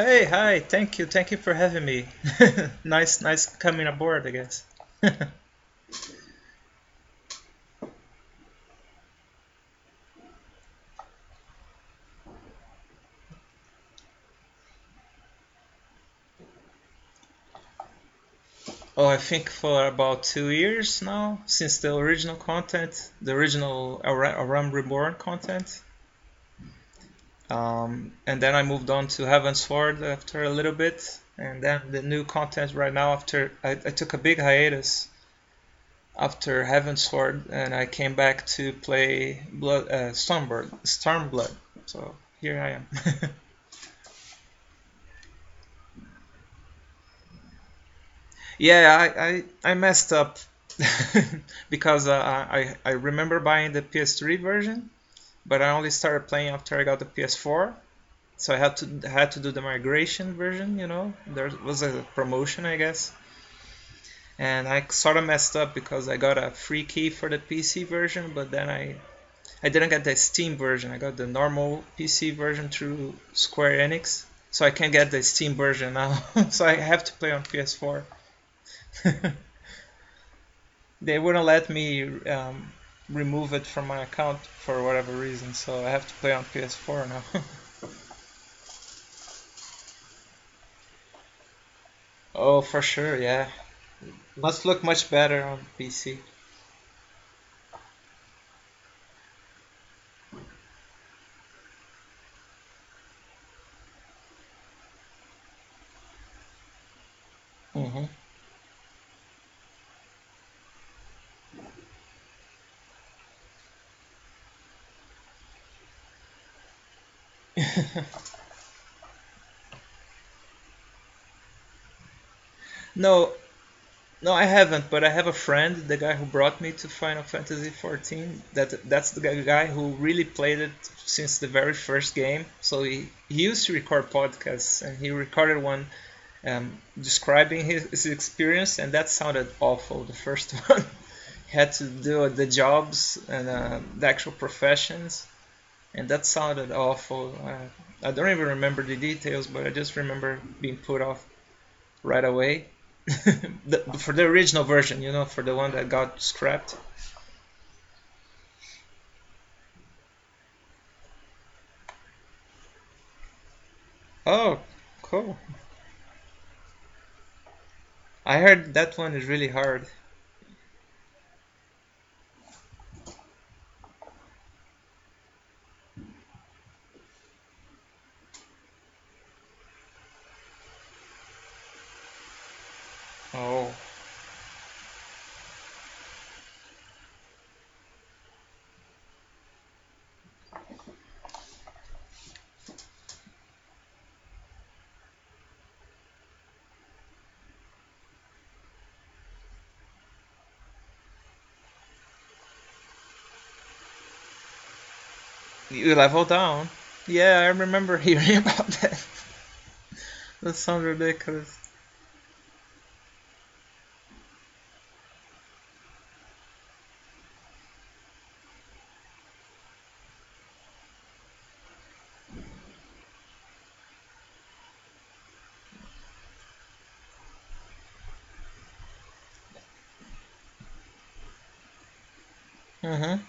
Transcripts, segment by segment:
Hey, hi, thank you, thank you for having me. nice, nice coming aboard, I guess. oh, I think for about two years now, since the original content, the original A Realm Reborn content. Um, and then I moved on to Heavensward after a little bit, and then the new content right now. After I, I took a big hiatus after Heavensward, and I came back to play Blood uh, Stormblood. So here I am. yeah, I, I, I messed up because uh, I I remember buying the PS3 version but I only started playing after I got the PS4. So I had to had to do the migration version, you know. There was a promotion, I guess. And I sort of messed up because I got a free key for the PC version, but then I I didn't get the Steam version. I got the normal PC version through Square Enix, so I can't get the Steam version now. so I have to play on PS4. they wouldn't let me um, remove it from my account for whatever reason, so I have to play on PS4 now. oh, for sure, yeah. Must look much better on PC. Mm-hmm. no, no, I haven't, but I have a friend, the guy who brought me to Final Fantasy XIV. That that's the guy who really played it since the very first game. So he, he used to record podcasts, and he recorded one um, describing his, his experience, and that sounded awful. The first one, he had to do the jobs and uh, the actual professions, and that sounded awful. Uh, I don't even remember the details, but I just remember being put off right away. the, for the original version, you know, for the one that got scrapped. Oh, cool. I heard that one is really hard. Oh. You level down. Yeah, I remember hearing about that. that sounds ridiculous. Mm-hmm.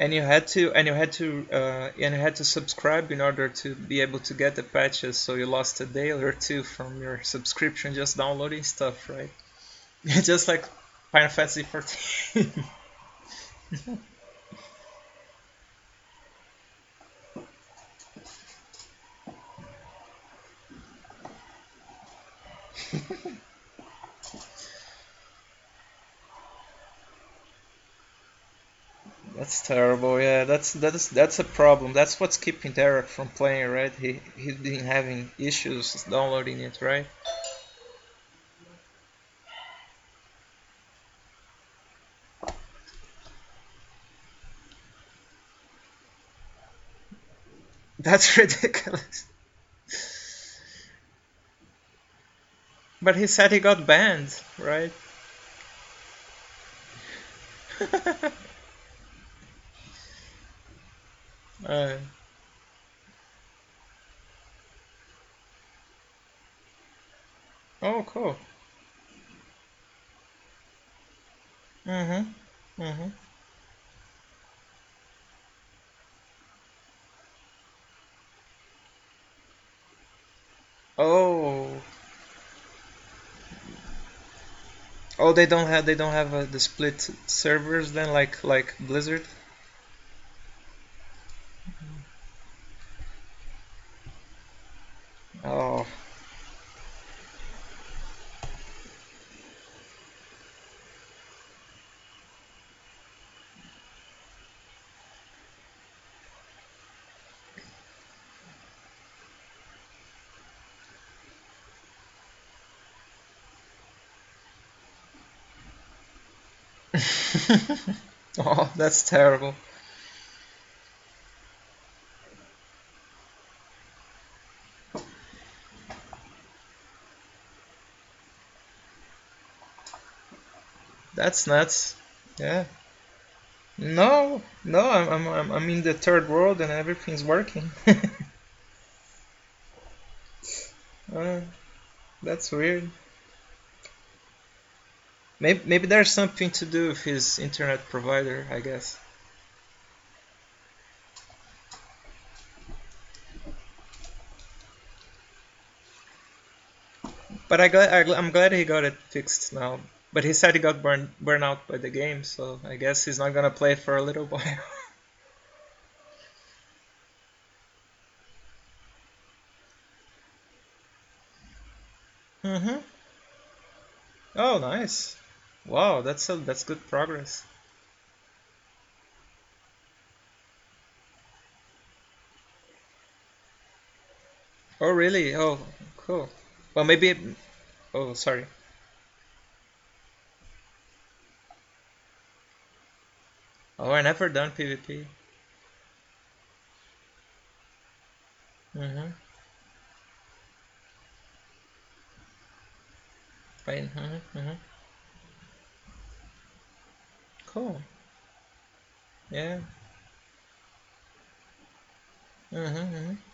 And you had to, and you had to, uh, and you had to subscribe in order to be able to get the patches. So you lost a day or two from your subscription just downloading stuff, right? just like Final Fantasy 14. That's terrible. Yeah, that's that's that's a problem. That's what's keeping Derek from playing, right? He he's been having issues downloading it, right? That's ridiculous. But he said he got banned, right? Oh, cool. Mm-hmm. Mm-hmm. Oh. Oh, they don't have they don't have uh, the split servers then, like like Blizzard. Oh. oh, that's terrible. That's nuts. Yeah. No, no, I'm, I'm, I'm in the third world and everything's working. uh, that's weird. Maybe, maybe there's something to do with his internet provider, I guess. But I I'm glad he got it fixed now. But he said he got burned burned out by the game, so I guess he's not gonna play for a little while. mhm. Oh, nice. Wow, that's a, that's good progress. Oh, really? Oh, cool. Well, maybe. Oh, sorry. Oh, I never done PvP. Mhm. Fine. Mhm. Mhm. Cool. Yeah. Mhm. Mhm.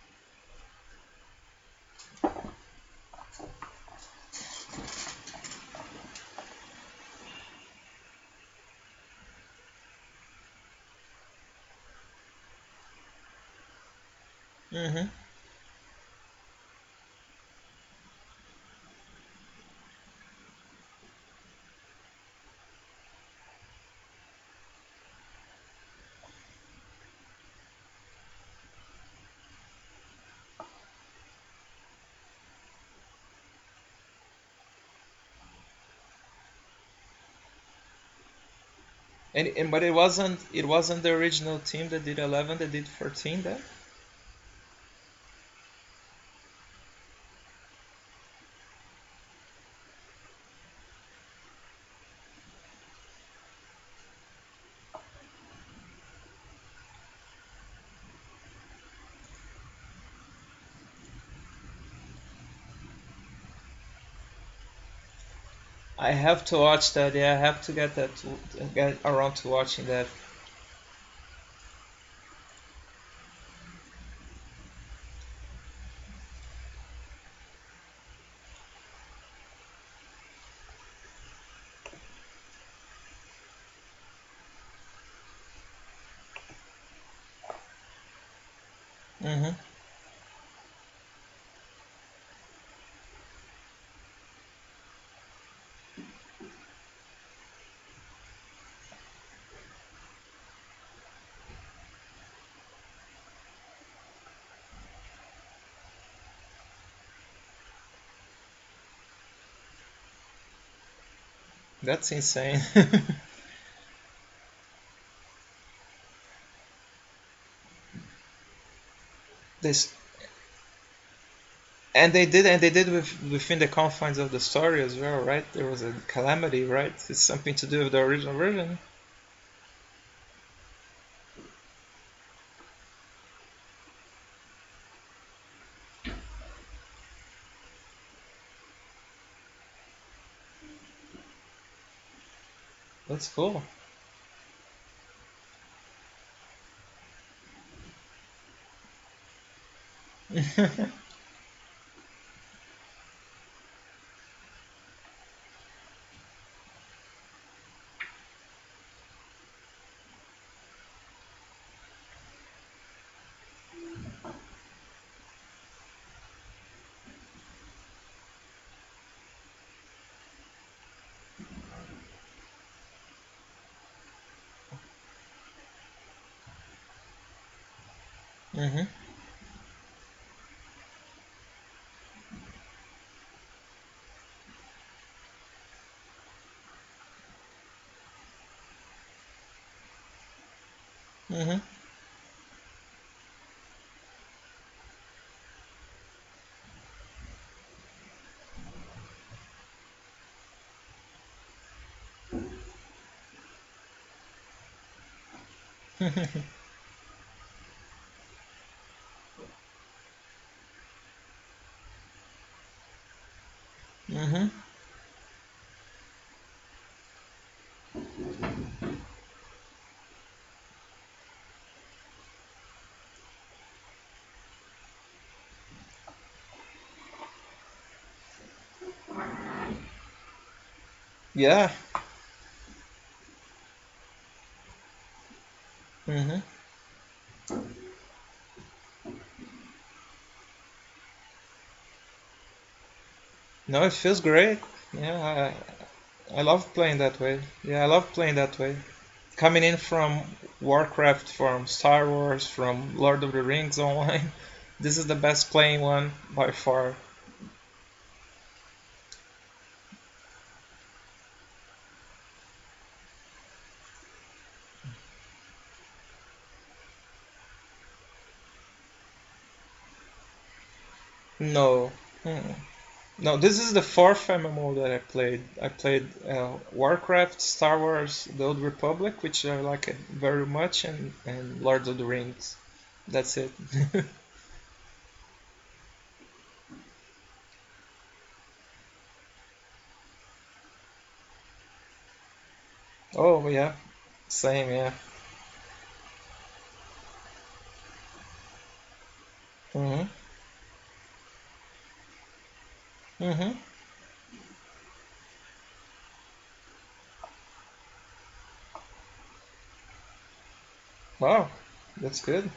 Mhm. And, and but it wasn't it wasn't the original team that did 11 that did 14 then? I have to watch that. Yeah, I have to get that to, get around to watching that. Mhm. That's insane. this and they did and they did with, within the confines of the story as well, right? There was a calamity, right? It's something to do with the original version. That's cool. Mhm. Mhm. mhm. Yeah. Mhm. No, it feels great. Yeah, I, I love playing that way. Yeah, I love playing that way. Coming in from Warcraft, from Star Wars, from Lord of the Rings online, this is the best playing one by far. No. Mm. No, this is the fourth MMO that I played. I played uh, Warcraft, Star Wars, The Old Republic, which I like it very much, and, and Lord of the Rings. That's it. oh, yeah. Same, yeah. Mm-hmm. Mm-hmm. Wow, that's good.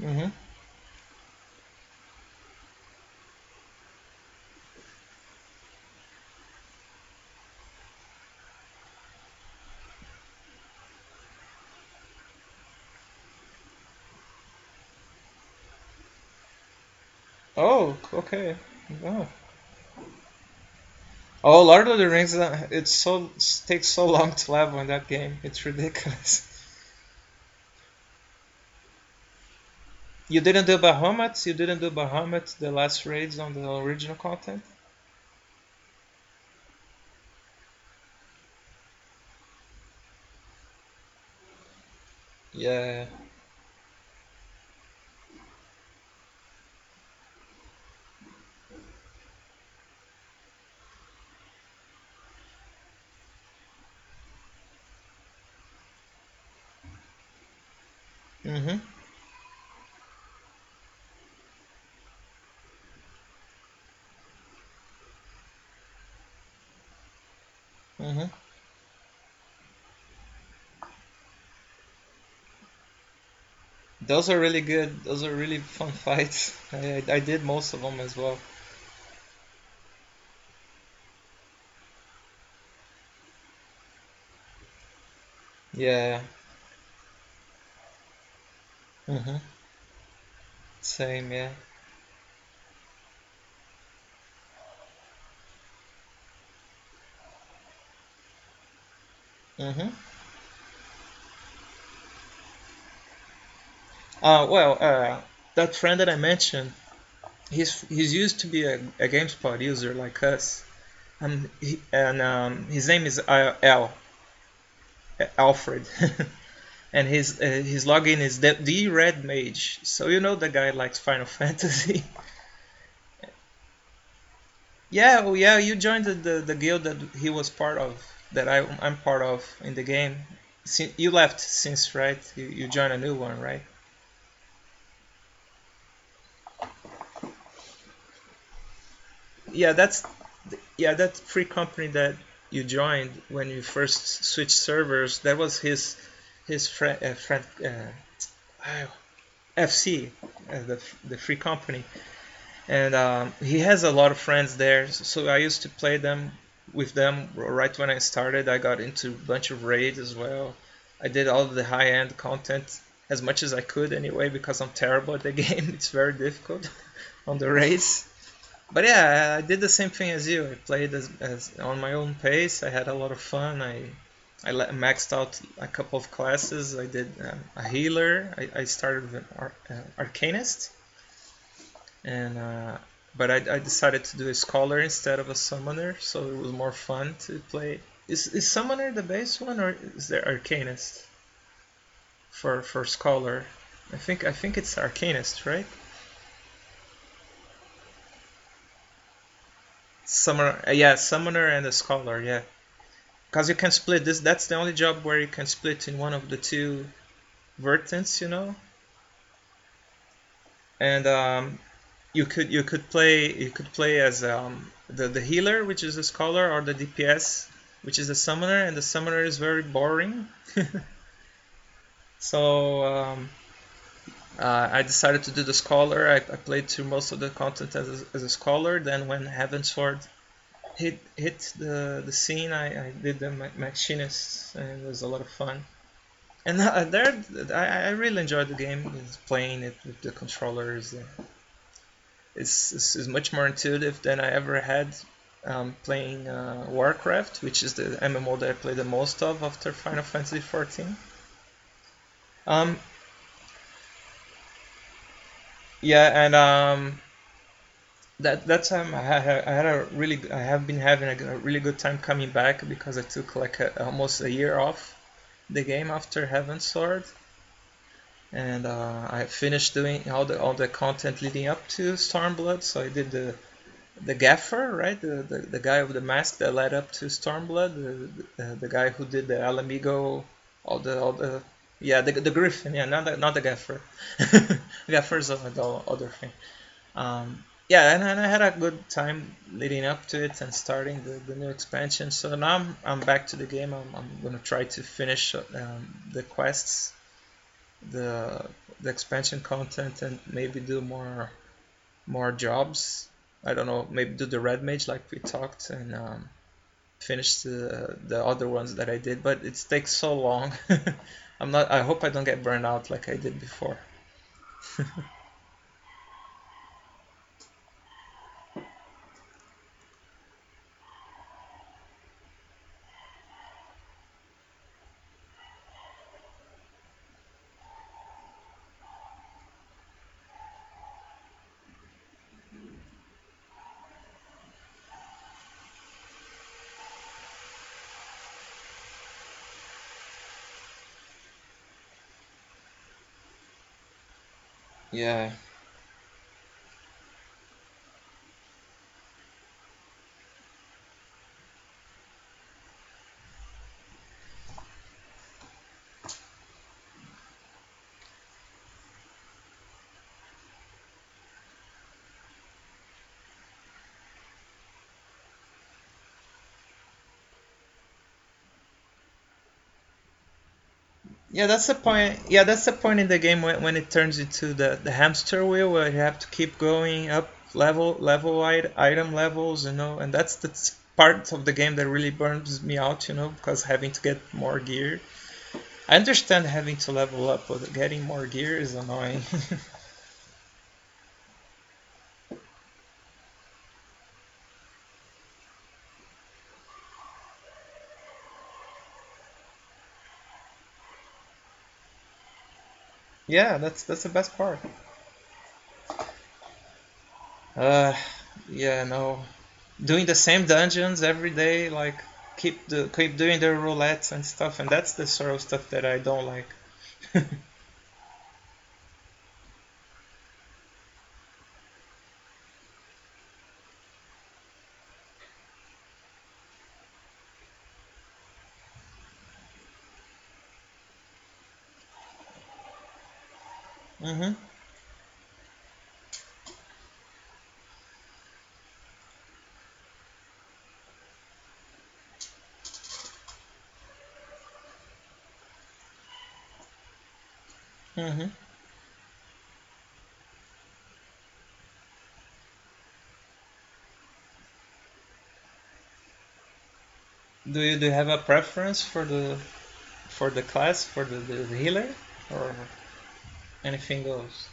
Mm-hmm. Oh, okay. Oh. Oh, Lord of the Rings, uh, it's so takes so long to level in that game. It's ridiculous. You didn't do Bahamut? You didn't do Bahamut, the last raids on the original content? Yeah. Mm-hmm. Mm-hmm. Those are really good. Those are really fun fights. I, I did most of them as well. Yeah. Mm-hmm. Same, yeah. Mm-hmm. Uh, well, uh, that friend that I mentioned, he's he's used to be a, a GameSpot user like us. Um, he, and um, his name is uh, Al Alfred, and his uh, his login is the, the Red Mage. So you know the guy likes Final Fantasy. yeah, oh yeah, you joined the, the, the guild that he was part of, that I I'm part of in the game. You left since right? You you joined a new one, right? Yeah, that's yeah that free company that you joined when you first switched servers. That was his his friend uh, friend uh, FC, uh, the the free company and um, he has a lot of friends there. So I used to play them with them right when I started. I got into a bunch of raids as well. I did all the high end content as much as I could anyway because I'm terrible at the game. It's very difficult on the raids. But yeah, I did the same thing as you. I played as, as on my own pace. I had a lot of fun. I I maxed out a couple of classes. I did um, a healer. I, I started with an ar- uh, arcanist, and uh, but I, I decided to do a scholar instead of a summoner, so it was more fun to play. Is is summoner the base one, or is there arcanist for for scholar? I think I think it's arcanist, right? Summoner, uh, yeah, summoner and a scholar, yeah. Because you can split this. That's the only job where you can split in one of the two vertents, you know. And um, you could you could play you could play as um, the the healer, which is a scholar, or the DPS, which is a summoner, and the summoner is very boring. so um, uh, I decided to do the scholar. I, I, played through most of the content as a, as a scholar. Then when Heavensward hit hit the the scene, I, I did the machinist, and it was a lot of fun. And uh, there, I, I really enjoyed the game, playing it with the controllers. It's, much more intuitive than I ever had um, playing uh, Warcraft, which is the MMO that I play the most of after Final Fantasy XIV. Um, yeah, and um, that that time I had, I had a really I have been having a, really good time coming back because I took like a, almost a year off the game after Heavensward, and uh, I finished doing all the all the content leading up to Stormblood. So I did the the gaffer, right, the, the, the guy with the mask that led up to Stormblood, the, the, the guy who did the Ala Mhigo, all the all the yeah the, the Griffin, yeah, not the, not the gaffer. gaffer is the other thing. Um, yeah, and, and I had a good time leading up to it and starting the, the new expansion. So now I'm, I'm back to the game. I'm, I'm gonna try to finish um, the quests, the the expansion content, and maybe do more more jobs. I don't know, maybe do the red mage like we talked, and um, finish the the other ones that I did. But it takes so long. I'm not. I hope I don't get burned out like I did before. Yeah. Yeah, that's the point. Yeah, that's the point in the game when, when it turns into the, the hamster wheel where you have to keep going up level level wide item levels, you know, and that's the part of the game that really burns me out, you know, because having to get more gear. I understand having to level up, but getting more gear is annoying. Yeah, that's that's the best part. Uh, yeah, no, doing the same dungeons every day, like keep the keep doing the roulettes and stuff, and that's the sort of stuff that I don't like. mhm. Mhm. Do you do you have a preference for the for the class for the, the healer or anything goes?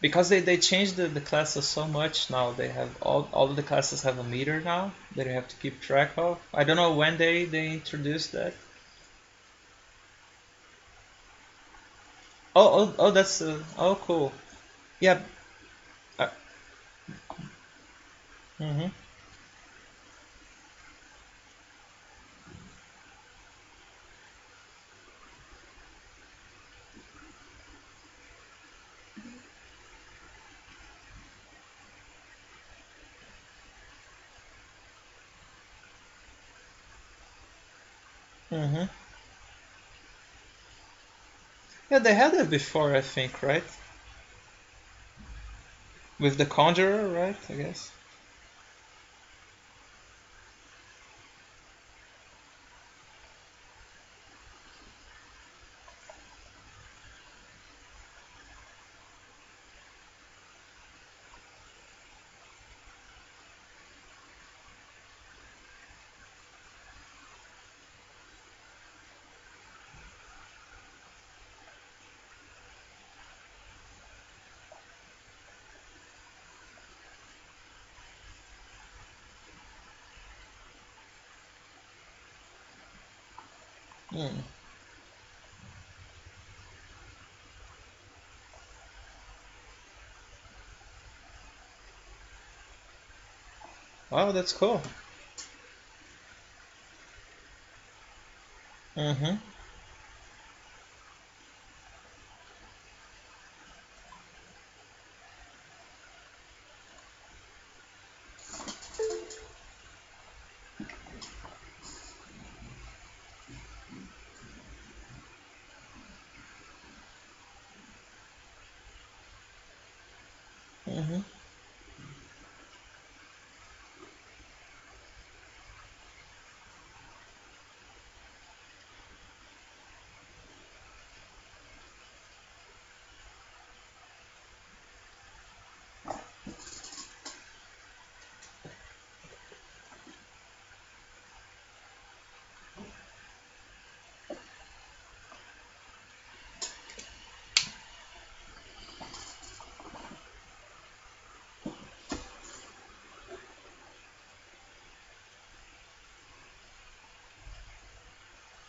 Because they, they changed the, the classes so much now. They have all all the classes have a meter now that you have to keep track of. I don't know when they, they introduced that. Oh oh oh that's uh, oh cool. Yeah. Uh, mhm. Mhm. Yeah, they had it before, I think, right? With the Conjurer, right? I guess. Hmm. Wow, that's cool. Mhm. Mhm.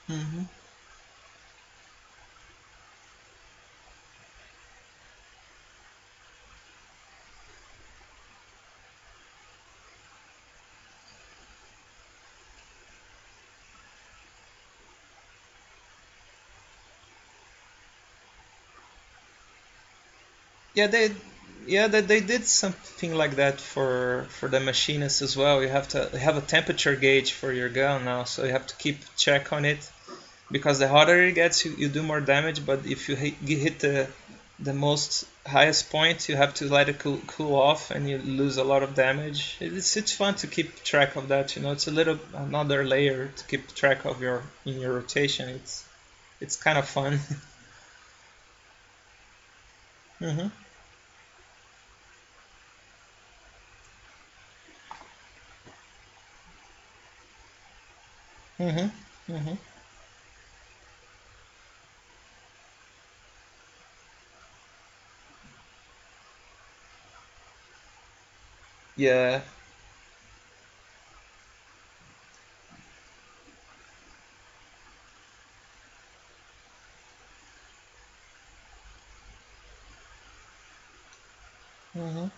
Mhm. Yeah, they yeah they, they did something like that for for the machinists as well. You have to have a temperature gauge for your gun now, so you have to keep check on it because the hotter it gets, you, you do more damage. But if you hit, you hit the the most highest point, you have to let it cool, cool off, and you lose a lot of damage. It's it's fun to keep track of that. You know, it's a little another layer to keep track of your in your rotation. It's it's kind of fun. mhm. Mhm. Mhm. Yeah. Mhm.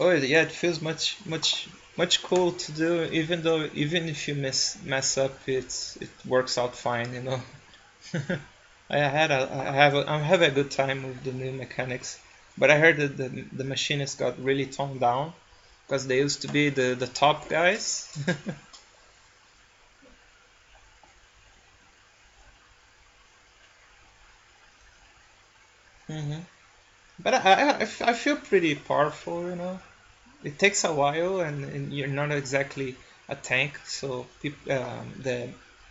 Oh yeah, it feels much much much cool to do. Even though even if you mess mess up, it's it works out fine. You know. I had a I have a, I'm having a good time with the new mechanics, but I heard that the the machinists got really toned down because they used to be the the top guys. hmm But I feel pretty powerful. You know. It takes a while, and, and you're not exactly a tank, so peop- um, the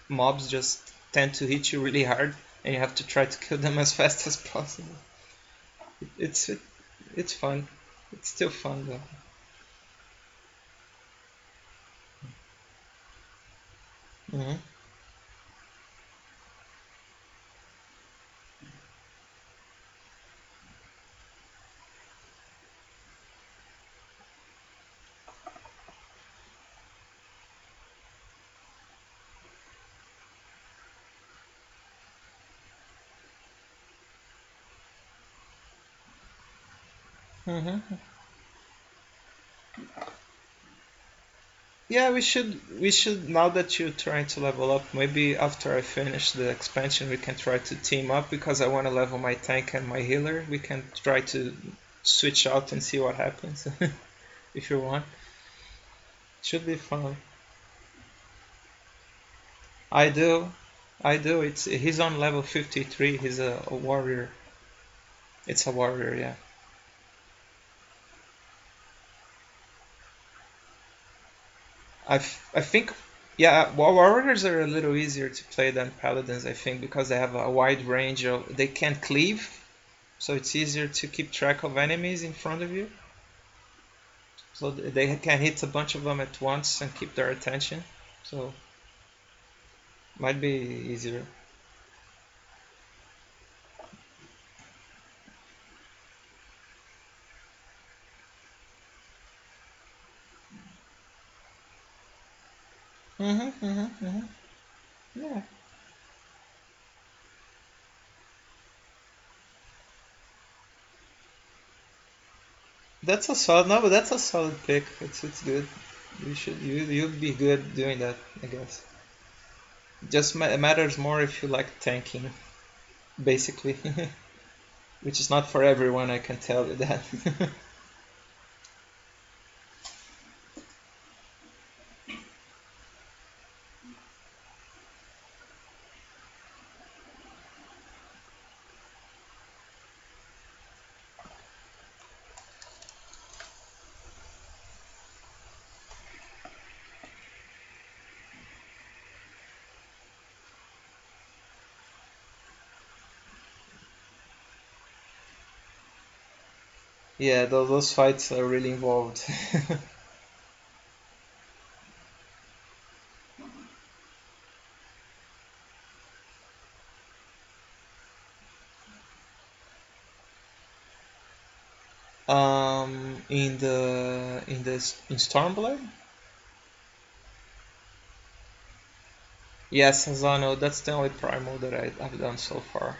mobs just tend to hit you really hard, and you have to try to kill them as fast as possible. It, it's it, it's fun. It's still fun though. hmm hmm Yeah, we should we should now that you're trying to level up, maybe after I finish the expansion we can try to team up because I want to level my tank and my healer. We can try to switch out and see what happens if you want. Should be fun. I do. I do. It's he's on level 53. He's a, a warrior. It's a warrior, yeah. I, I think, yeah, well, warriors are a little easier to play than paladins, I think, because they have a wide range of. They can cleave, so it's easier to keep track of enemies in front of you. So they can hit a bunch of them at once and keep their attention. So might be easier. Mhm, mhm, mhm. Yeah, that's a solid. No, but that's a solid pick. It's it's good. You should you you'd be good doing that, I guess. Just ma- matters more if you like tanking, basically, which is not for everyone. I can tell you that. yeah, those those fights are really involved. um, in the in the in Stormblood. Yes, Susano. That's the only primal that I, I've done so far.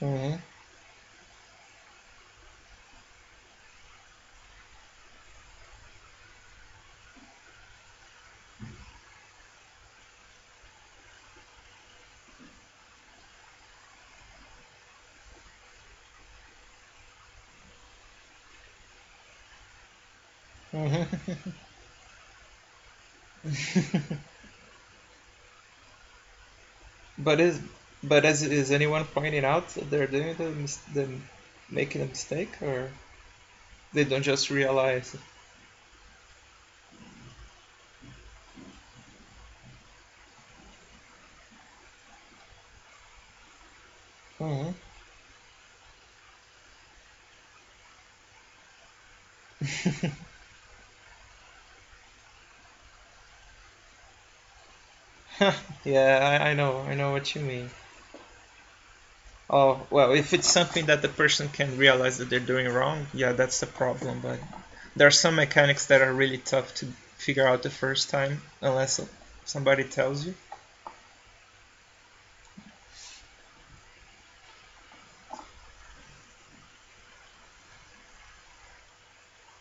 hmm hmm But is but is is anyone pointing out that they're doing the the making a mistake or they don't just realize? hmm Yeah, I, I know, I know what you mean. Oh, well, if it's something that the person can realize that they're doing wrong, yeah, that's the problem. But there are some mechanics that are really tough to figure out the first time unless somebody tells you.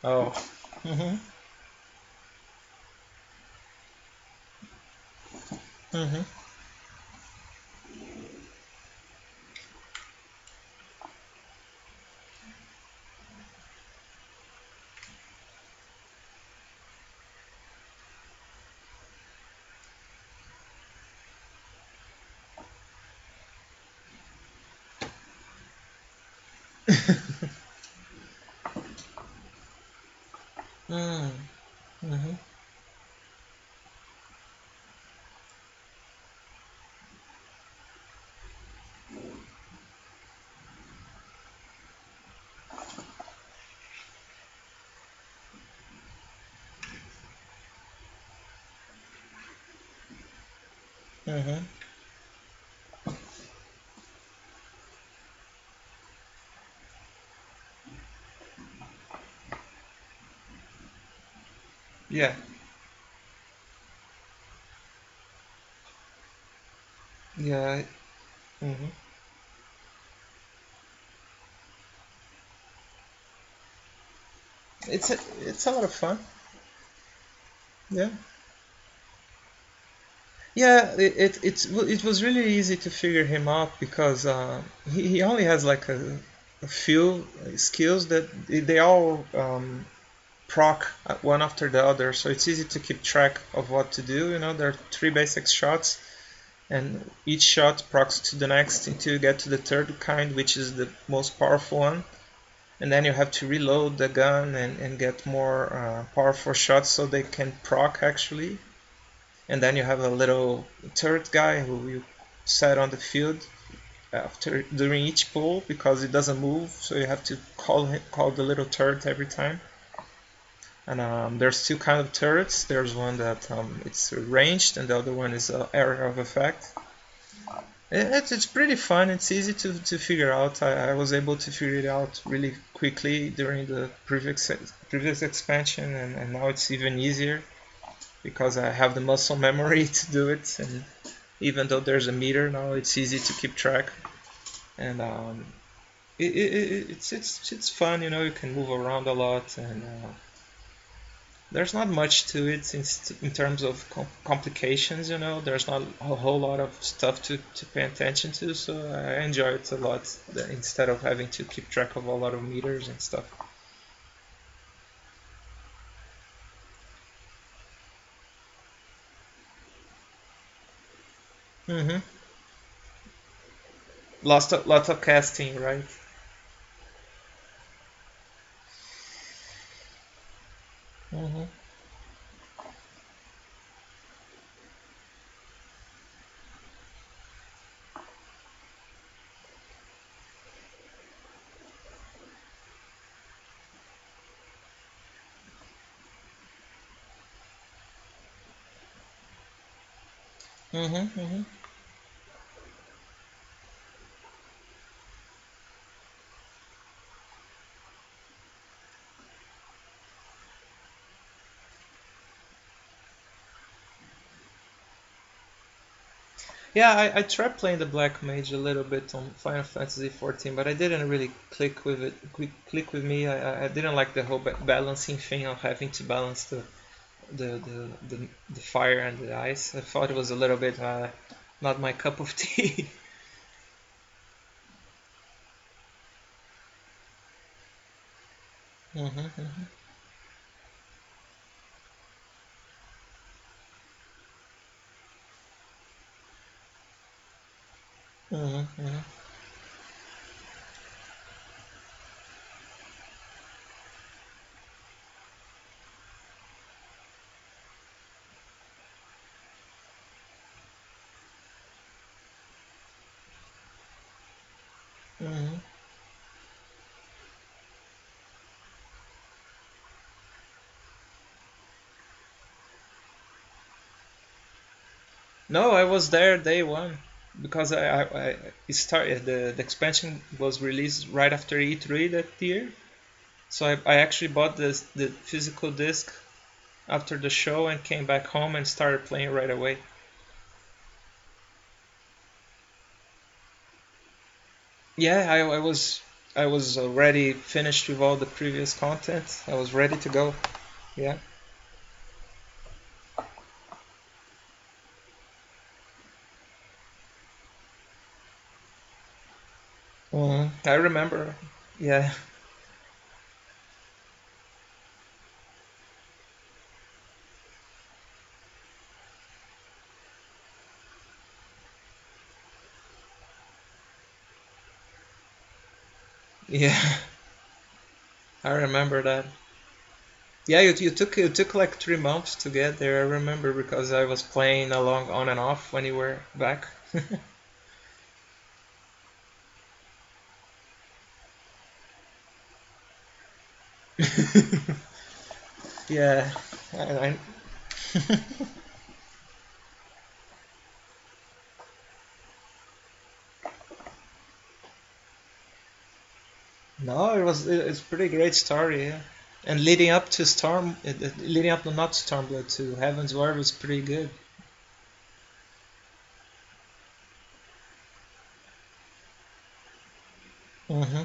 Oh. hmm hmm mm hmm Mm-hmm. Yeah. Yeah. Mm-hmm. It's a, it's a lot of fun. Yeah. Yeah, it, it it's it was really easy to figure him out because uh, he, he only has like a, a few skills that they all um, proc one after the other, so it's easy to keep track of what to do. You know, there are three basic shots, and each shot procs to the next until you get to the third kind, which is the most powerful one. And then you have to reload the gun and, and get more uh, powerful shots so they can proc actually and then you have a little turret guy who you set on the field after during each pull because it doesn't move, so you have to call call the little turret every time. And um, there's two kind of turrets. There's one that um, it's ranged, and the other one is uh, area of effect. It, it's pretty fun. It's easy to, to figure out. I, I was able to figure it out really quickly during the previous previous expansion, and, and now it's even easier because I have the muscle memory to do it. And even though there's a meter now, it's easy to keep track. And um, it, it, it's it's it's fun, you know. You can move around a lot, and uh, there's not much to it in, in terms of com- complications. You know, there's not a whole lot of stuff to, to pay attention to. So I enjoy it a lot instead of having to keep track of a lot of meters and stuff. Mm-hmm. Lots of lots of casting, right? Mm-hmm. Mm-hmm. Mm-hmm. Yeah, I, I tried playing the Black Mage a little bit on Final Fantasy XIV, but I didn't really click with it. Click, click with me. I, I didn't like the whole balancing thing of having to balance the the, the, the, the fire and the ice. I thought it was a little bit uh, not my cup of tea. mm-hmm, mm-hmm. Mm-hmm. No, I was there day one because I, I, I started the, the expansion was released right after E3 that year. So I, I actually bought this the physical disc after the show and came back home and started playing right away. Yeah, I, I was I was already finished with all the previous content. I was ready to go. Yeah. Hmm I remember. Yeah. Yeah. I remember that. Yeah, you, you took you took like three months to get there. I remember because I was playing along on and off when you were back. Yeah. I, no, it was it, it's pretty great story, yeah. And leading up to Storm, leading up to not Stormblood to Heavensward was pretty good. Mm-hmm.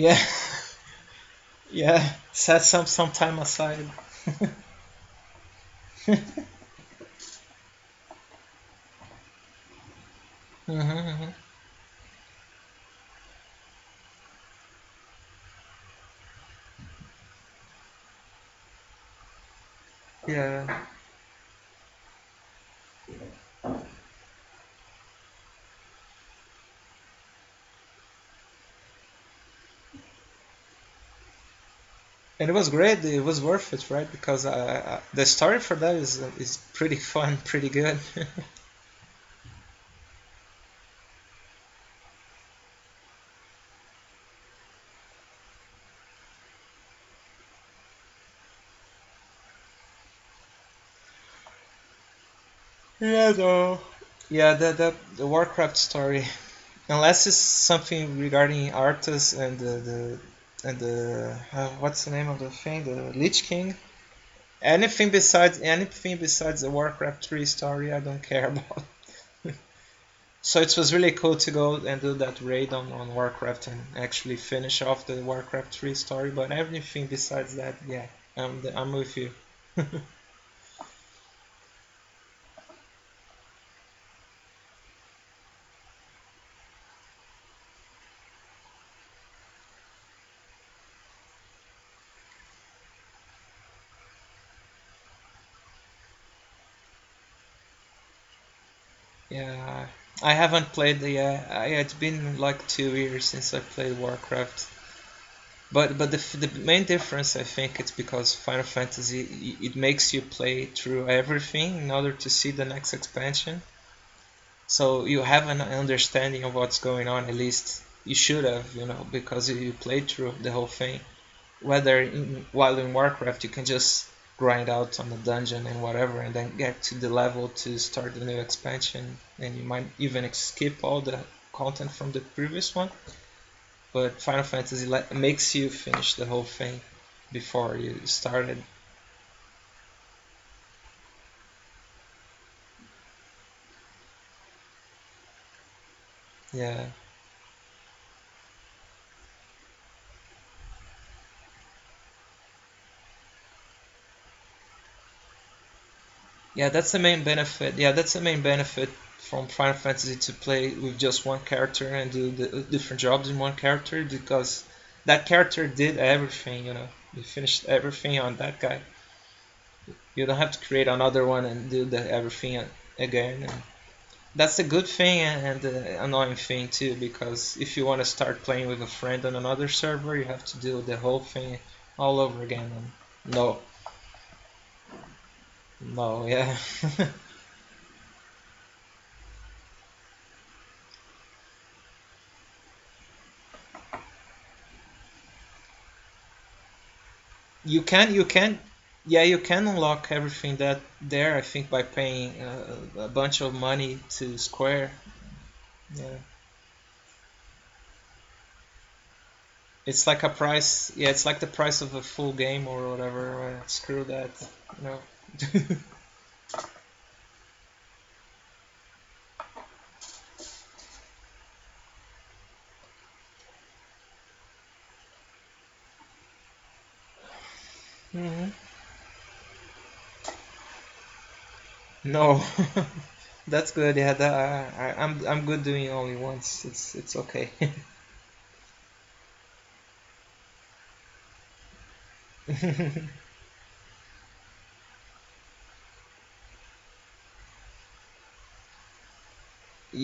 Yeah, yeah. Set some some time aside. hmm Yeah, and it was great. It was worth it, right? Because uh, uh, the story for that is is pretty fun, pretty good. Yeah, though. Yeah, the, the the Warcraft story, unless it's something regarding Arthas and the, the and the uh, what's the name of the thing, the Lich King. Anything besides anything besides the Warcraft 3 story, I don't care about. So it was really cool to go and do that raid on, on Warcraft and actually finish off the Warcraft 3 story. But everything besides that, yeah, I'm I'm with you. Yeah, I haven't played the. Uh, it's been like two years since I played Warcraft. But but the the main difference I think it's because Final Fantasy it makes you play through everything in order to see the next expansion. So you have an understanding of what's going on. At least you should have, you know, because you played through the whole thing. Whether in, while in Warcraft you can just grind out on the dungeon and whatever, and then get to the level to start the new expansion, and you might even skip all the content from the previous one. But Final Fantasy makes you finish the whole thing before you started. Yeah, yeah, that's the main benefit. Yeah, that's the main benefit from Final Fantasy to play with just one character and do the uh, different jobs in one character because that character did everything. You know, you finished everything on that guy. You don't have to create another one and do the everything again. And that's a good thing and annoying thing too because if you want to start playing with a friend on another server, you have to do the whole thing all over again. And no, no, yeah. you can you can yeah you can unlock everything that there I think by paying uh, a bunch of money to Square. Yeah. It's like a price. Yeah, it's like the price of a full game or whatever. Uh, screw that. You know. No, that's good. Yeah, that, I, I- I'm I'm good doing only once. It's it's okay.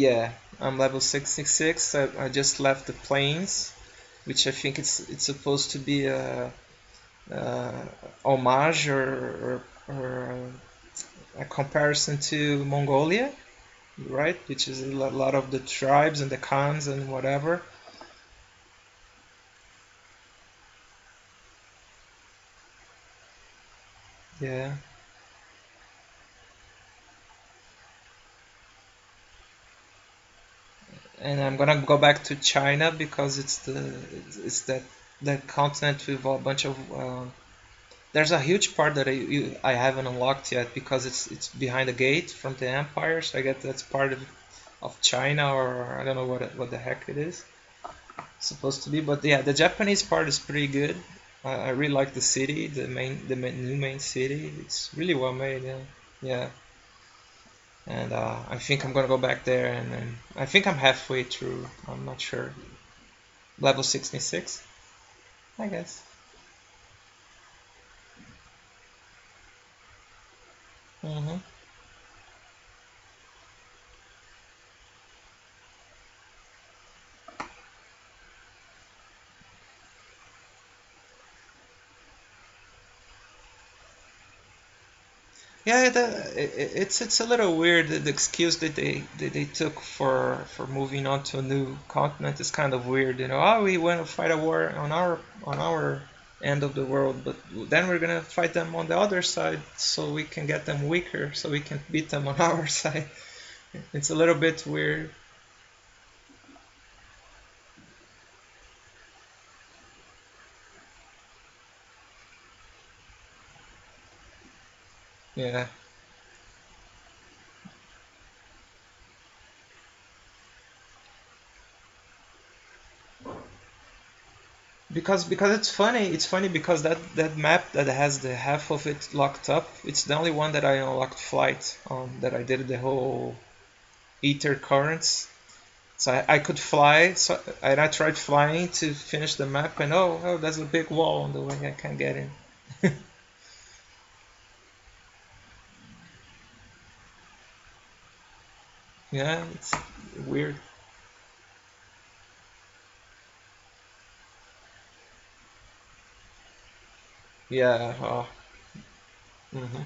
Yeah, I'm level 66. I, I just left the plains, which I think it's it's supposed to be a, a homage or, or, or uh, a comparison to Mongolia, right? Which is a lot of the tribes and the Khans and whatever. Yeah. And I'm gonna go back to China because it's the it's that that continent with a bunch of uh, there's a huge part that I I haven't unlocked yet because it's it's behind the gate from the empire. So I guess that's part of of China or I don't know what what the heck it is supposed to be. But yeah the Japanese part is pretty good. I, I really like the city the main the main, new main city. It's really well made yeah. Yeah and uh, I think I'm gonna go back there and, I think I'm halfway through. I'm not sure. Level 66 I guess. Mm-hmm. Yeah, the, uh, it, it's it's a little weird. The excuse that they that they took for for moving on to a new continent is kind of weird. You know, oh, we want to fight a war on our on our end of the world, but then we're gonna fight them on the other side so we can get them weaker, so we can beat them on our side. It's a little bit weird. Yeah. Because because it's funny, it's funny because that that map that has the half of it locked up, it's the only one that I unlocked flight on that I did the whole ether currents. So I, I could fly, so and I tried flying to finish the map, and oh, oh, there's a big wall on the way, I can't get in. Yeah, it's weird. Yeah. Oh. hmm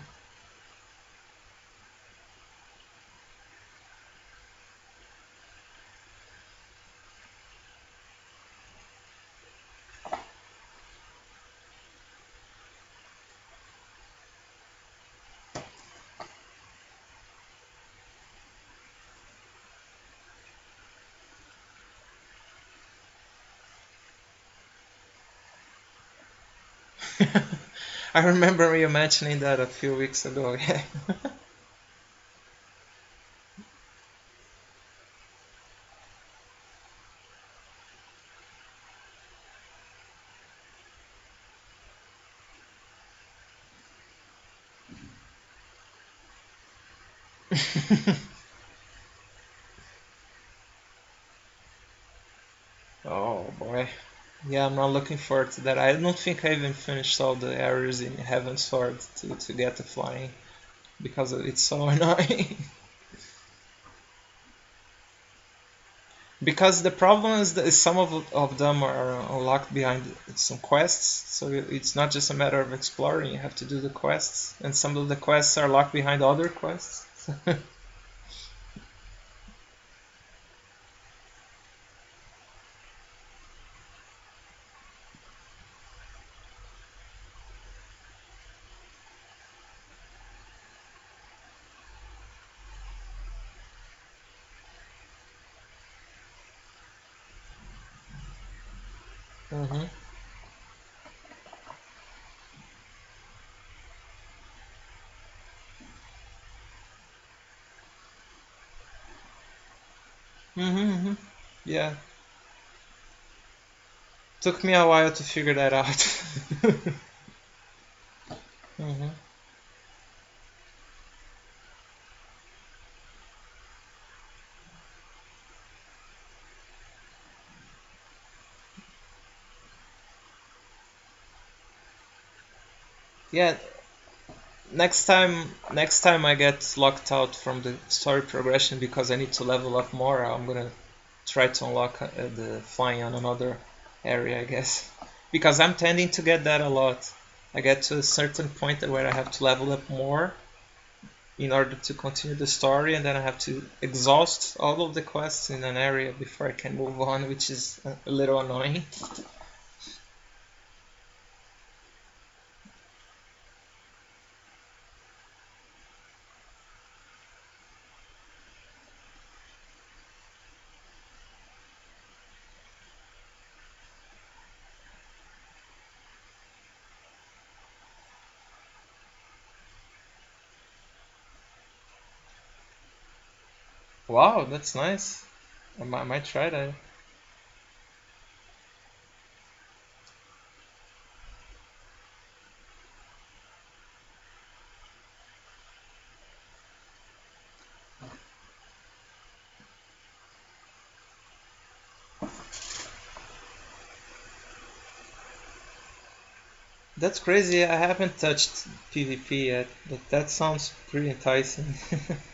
I remember you mentioning that a few weeks ago. Yeah. Oh boy. Yeah, I'm not looking forward to that. I don't think I even finished all the areas in Heavensward to, to get the flying because it's so annoying. Because the problem is that some of, of them are locked behind some quests, so it's not just a matter of exploring, you have to do the quests, and some of the quests are locked behind other quests. hmm hmm hmm Yeah, took me a while to figure that out. hmm Yeah, next time next time I get locked out from the story progression because I need to level up more, I'm gonna try to unlock uh, the flying on another area, I guess. Because I'm tending to get that a lot. I get to a certain point where I have to level up more in order to continue the story, and then I have to exhaust all of the quests in an area before I can move on, which is a a little annoying. Wow, that's nice. I might, I might try that. That's crazy. I haven't touched PvP yet, but that sounds pretty enticing.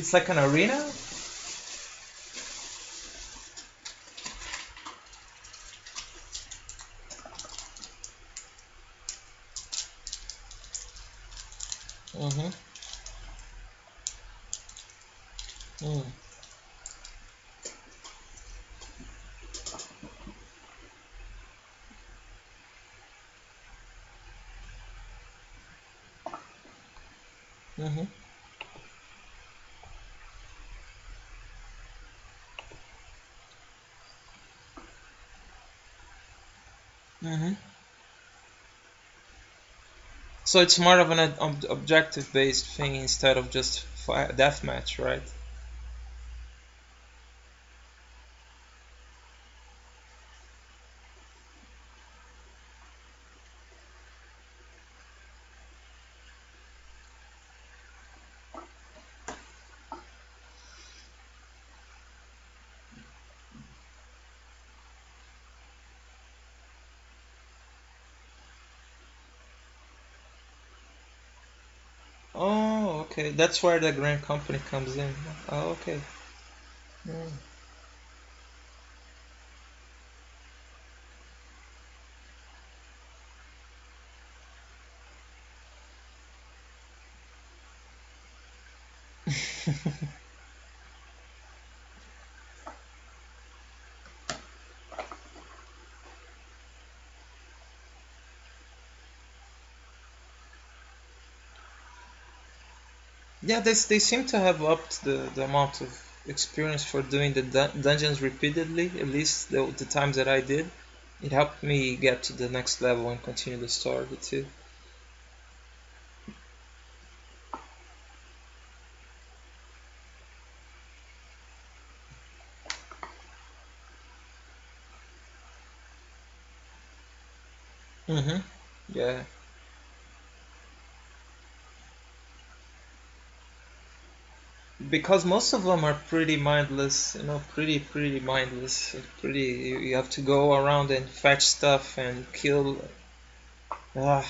it's like an arena? Mm-hmm. Mm. Mm-hmm. Mm-hmm. So it's more of an ob- objective-based thing instead of just deathmatch, right? Oh, okay. That's where the Grand Company comes in. Oh, okay. Mm. Yeah, they, they seem to have upped the, the amount of experience for doing the dun dungeons repeatedly, at least the, the times that I did. It helped me get to the next level and continue the story too. Mm-hmm. Yeah. Because most of them are pretty mindless, you know, pretty, pretty mindless. Pretty, you, you have to go around and fetch stuff and kill. Ah,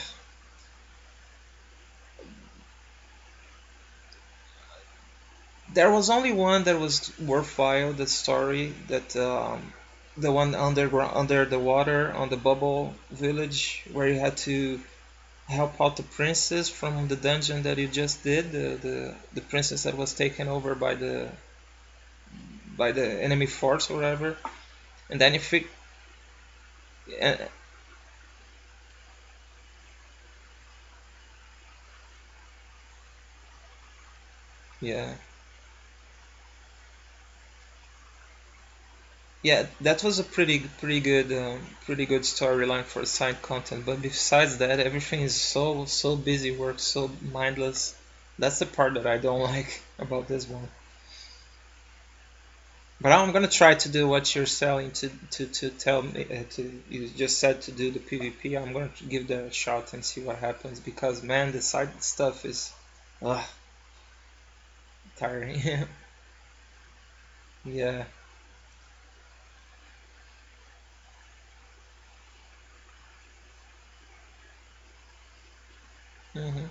There was only one that was worthwhile, the story that um, the one underground under the water on the bubble village where you had to help out the princess from the dungeon that you just did, the the, the princess that was taken over by the by the enemy force or whatever. And then if it uh, yeah. Yeah, that was a pretty pretty good um, pretty good storyline for side content. But besides that, everything is so so busy work, so mindless. That's the part that I don't like about this one. But I'm gonna try to do what you're selling to to to tell me uh, to you just said to do the PvP. I'm gonna give that a shot and see what happens because man, the side stuff is ugh, tiring. yeah. Hmm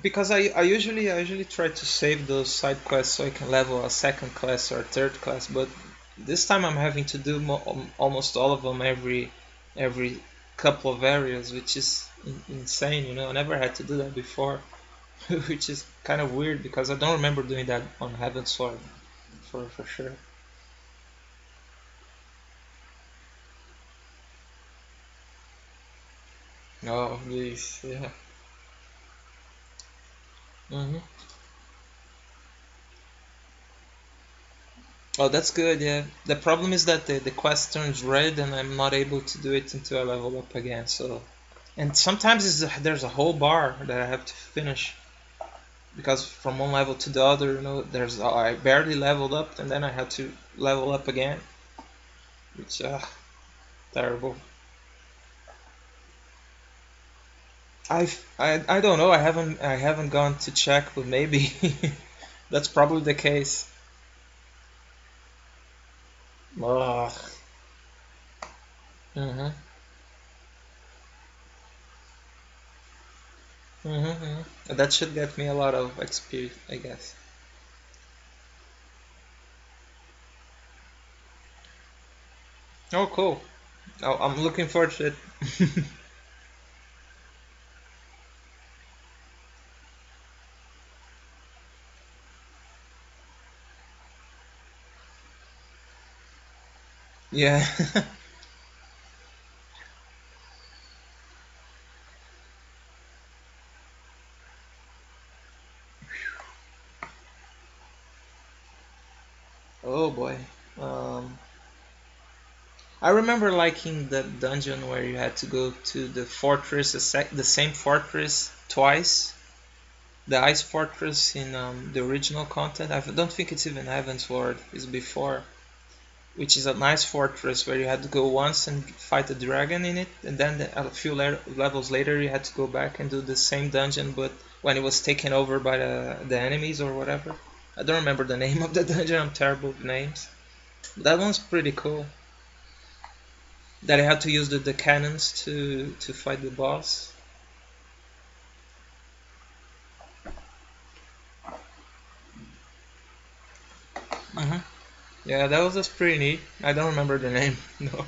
Because I, I usually I usually try to save those side quests so I can level a second class or third class, but this time I'm having to do mo um, almost all of them every every couple of areas, which is in insane. You know, I never had to do that before, which is kind of weird because I don't remember doing that on Heavensward for for sure. Oh, yeah. Mhm. Oh, that's good, yeah. The problem is that the, the quest turns red and I'm not able to do it until I level up again, so... And sometimes there's a whole bar that I have to finish. Because from one level to the other, you know, there's I barely leveled up and then I had to level up again. Which, uh, terrible. i I I don't know. I haven't I haven't gone to check, but maybe that's probably the case. Ugh. Mhm. mhm. That should get me a lot of XP, I guess. Oh, cool. Oh, I'm looking forward to it. yeah. oh boy. Um, Remember liking the dungeon where you had to go to the fortress, the, same fortress twice. The ice fortress in um, the original content. I don't think it's even Heavensward. It's before, which is a nice fortress where you had to go once and fight a dragon in it, and then the, a few le- levels later you had to go back and do the same dungeon, but when it was taken over by the, the enemies or whatever. I don't remember the name of the dungeon. I'm terrible with names. That one's pretty cool that I had to use the, the cannons to to fight the boss. Uh-huh. Yeah, that was just pretty neat. I don't remember the name, no.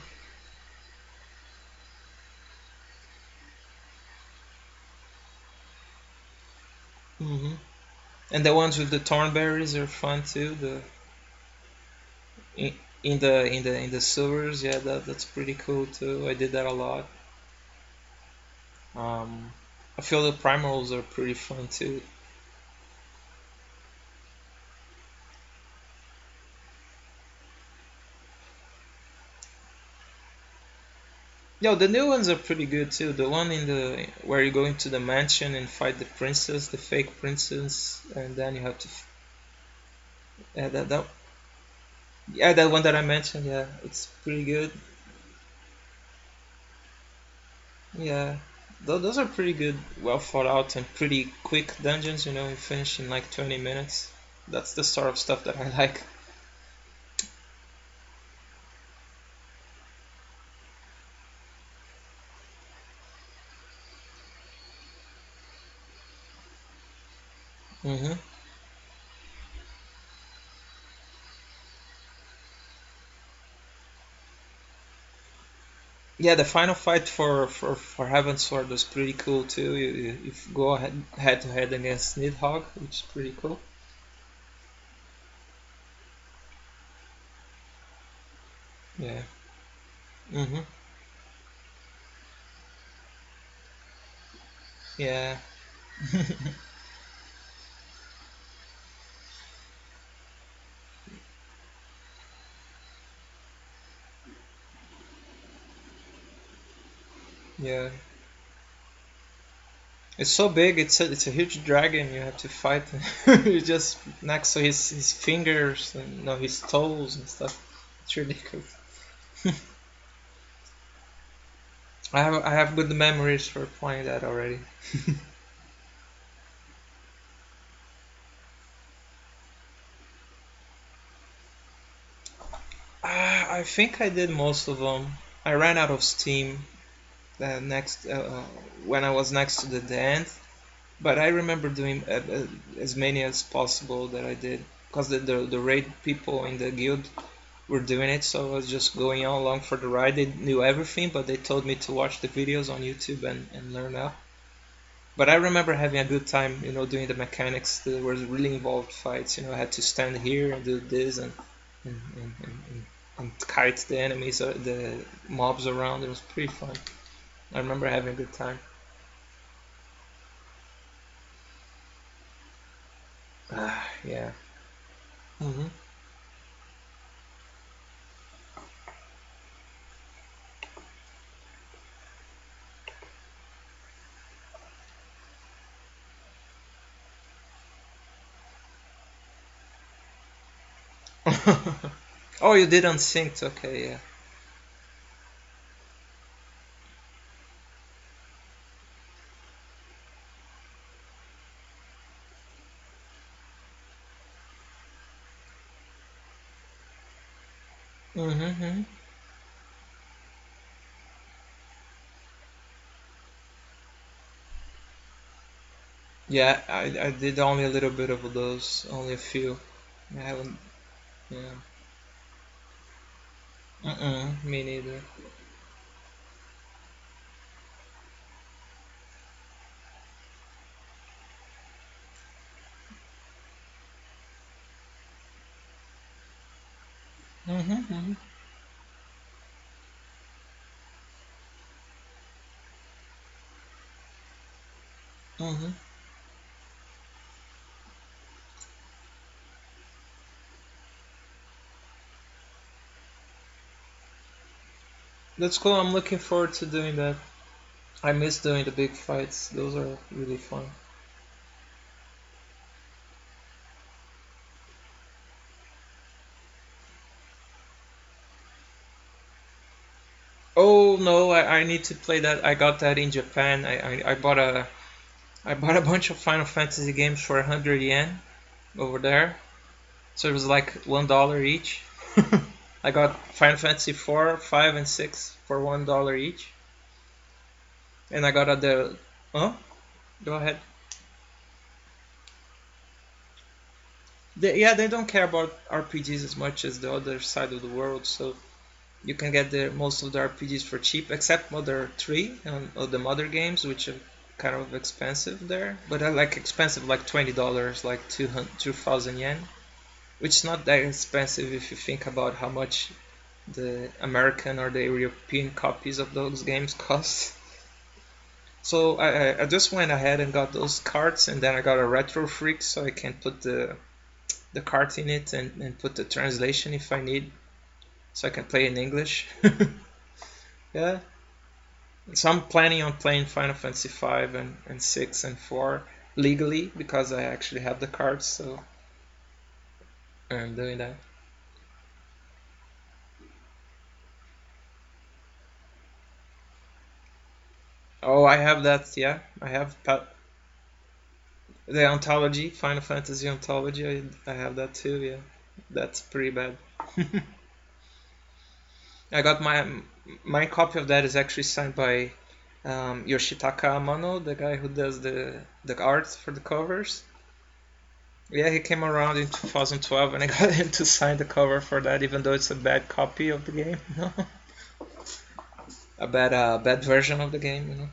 hmm And the ones with the thornberries are fun too. The in, the in the in the sewers, yeah, that that's pretty cool too. I did that a lot. Um, I feel the primals are pretty fun too. Yo, the new ones are pretty good too. The one in the where you go into the mansion and fight the princess, the fake princess, and then you have to. Yeah, that that. Yeah, that one that I mentioned. Yeah, it's pretty good. Yeah, Tho- those are pretty good, well thought out, and pretty quick dungeons. You know, you finish in like 20 minutes. That's the sort of stuff that I like. hmm Yeah, the final fight for for for Heavensward was pretty cool too. You, you, you go ahead head to head against Nidhogg, which is pretty cool. Yeah. Mhm. Yeah. Yeah. It's so big. It's a it's a huge dragon. You have to fight. you just next to his his fingers and no his toes and stuff. It's ridiculous. I have I have good memories for playing that already. Ah, I think I did most of them. I ran out of steam next uh, uh, when I was next to the, end, but I remember doing uh, uh, as many as possible that I did because the, the the raid people in the guild were doing it, so I was just going on along for the ride. They knew everything, but they told me to watch the videos on YouTube and, and learn up. But I remember having a good time, you know, doing the mechanics. There was really involved fights. You know, I had to stand here and do this and and, and, and, and kite the enemies, the mobs around. It was pretty fun. I remember having a good time. Ah, yeah. hmm oh, you did Unsynced. Okay, yeah. Mm-hmm. Yeah, I, I did only a little bit of those, only a few. I haven't, yeah. Mm-mm, me neither. Mm-hmm, mm-hmm, mm-hmm. That's cool. I'm looking forward to doing that. I miss doing the big fights. Those are really fun. Oh no, I, I need to play that. I got that in Japan. I, I, I bought a I bought a bunch of Final Fantasy games for 100 yen over there. So it was like one dollar each. I got Final Fantasy 4, 5, and 6 for one dollar each. And I got a the huh? Go ahead. They, yeah, they don't care about RPGs as much as the other side of the world, so you can get the most of the RPGs for cheap, except Mother 3 and uh, the Mother games, which are kind of expensive there. But I like expensive, like twenty dollars, like 200, 2,000 yen, which is not that expensive if you think about how much the American or the European copies of those games cost. So I, I- I just went ahead and got those cards, and then I got a Retro Freak, so I can put the the card in it and, and put the translation if I need, so I can play in English. yeah. So I'm planning on playing Final Fantasy 5 and, and 6 and 4 legally because I actually have the cards, so I'm doing that. Oh, I have that, yeah. I have the Anthology, Final Fantasy Anthology. I, I have that too, yeah. That's pretty bad. I got my my copy of that is actually signed by um, Yoshitaka Amano, the guy who does the the art for the covers. Yeah, he came around in 2012 and I got him to sign the cover for that, even though it's a bad copy of the game, a bad uh, bad version of the game, you know.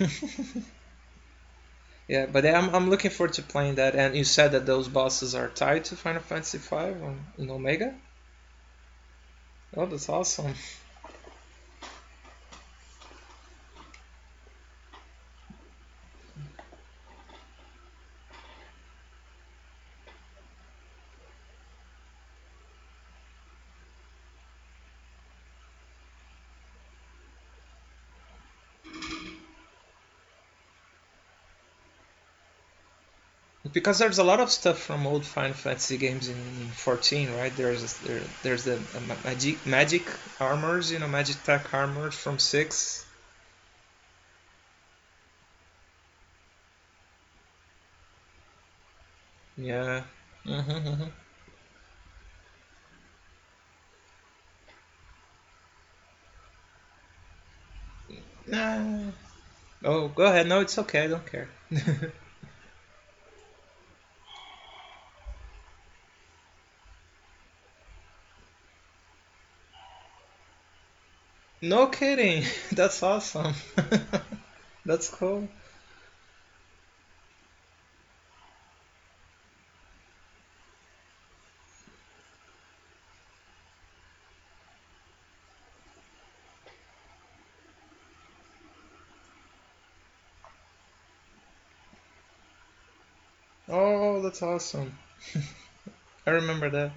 yeah, but I'm I'm looking forward to playing that. And you said that those bosses are tied to Final Fantasy V on in Omega. Oh, that's awesome. Because there's a lot of stuff from old Final Fantasy games in, in 14, right? There's there, there's the magic magic armors, you know, Magitek armors from six. Yeah. Mm-hmm, Nah. Oh, go ahead. No, it's okay. I don't care. No kidding. That's awesome. That's cool. Oh, that's awesome. I remember that.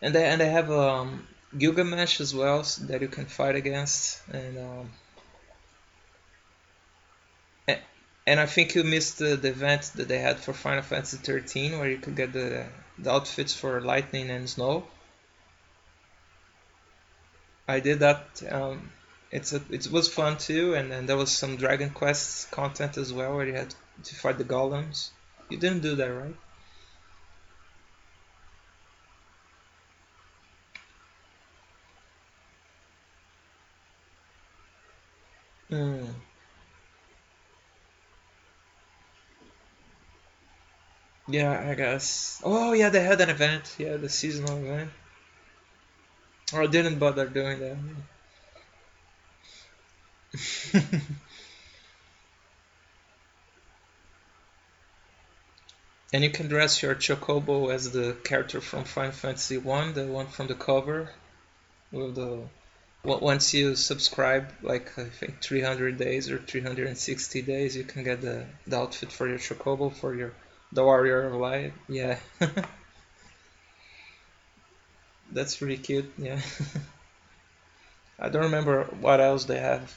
And they and they have um Gilgamesh as well so that you can fight against, and um, and I think you missed the, the event that they had for Final Fantasy 13 where you could get the the outfits for Lightning and Snow. I did that. Um, it's a, it was fun too, and then there was some Dragon Quest content as well where you had to fight the golems. You didn't do that, right? Hmm. Yeah, I guess. Oh yeah, they had an event. Yeah, the seasonal event. Or I didn't bother doing that. and you can dress your Chocobo as the character from Final Fantasy One, the one from the cover, with the once you subscribe, like I think 300 days or 360 days, you can get the, the outfit for your Chocobo for your the Warrior of Light. Yeah, that's pretty cute. Yeah, I don't remember what else they have.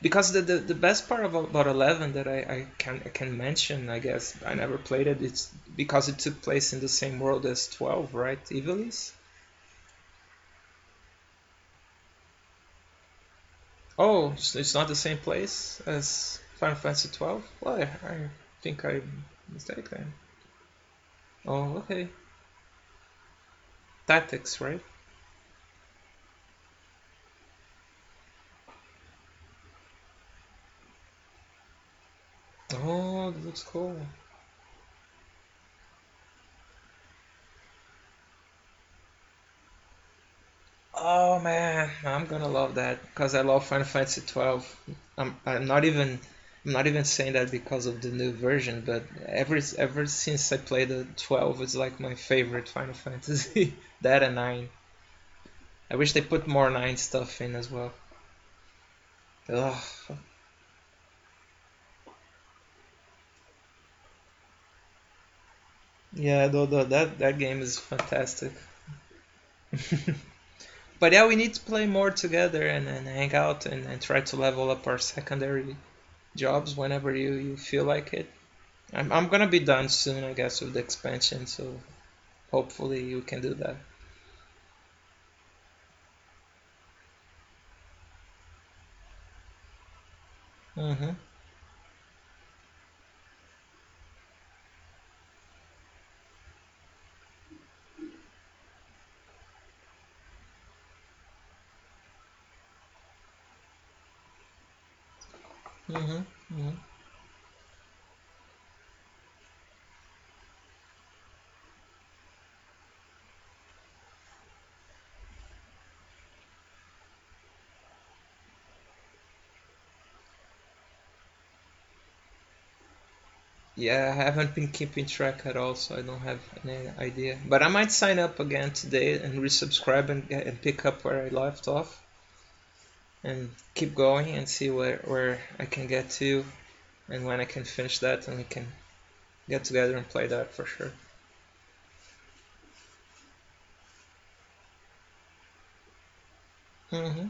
Because the, the, the best part about, about 11 that I, I can I can mention, I guess I never played it. It's because it took place in the same world as 12, right? Ivalice. Oh, it's not the same place as Final Fantasy 12? Well, I, I think I mistaken. Oh, okay. Tactics, right? Oh, that looks cool. Oh man, I'm gonna love that because I love Final Fantasy 12. I'm, I'm not even I'm not even saying that because of the new version, but ever ever since I played the 12, it's like my favorite Final Fantasy. that and 9. I wish they put more 9 stuff in as well. Ugh. Yeah, though, though that that game is fantastic. But yeah, we need to play more together and, and hang out and, and try to level up our secondary jobs whenever you, you feel like it. I'm, I'm gonna be done soon, I guess, with the expansion, so hopefully you can do that. Mm-hmm. Mm-hmm. Yeah, I haven't been keeping track at all, so I don't have any idea. But I might sign up again today and resubscribe and, get, and pick up where I left off and keep going and see where, where I can get to and when I can finish that and we can get together and play that for sure. Mm-hmm.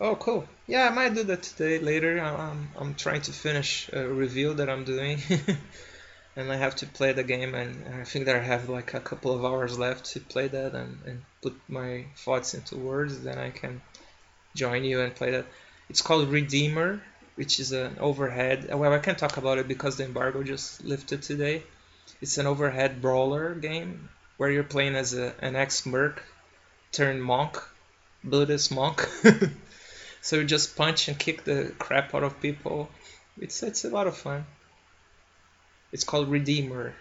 Oh, cool. Yeah, I might do that today later. I'm, I'm trying to finish a review that I'm doing. and I have to play the game and I think that I have like a couple of hours left to play that and, and put my thoughts into words then I can join you and play that. It's called Redeemer which is an overhead well I can't talk about it because the embargo just lifted today. It's an overhead brawler game where you're playing as a, an ex-merc turned monk, Buddhist monk. so you just punch and kick the crap out of people. It's it's a lot of fun. It's called Redeemer.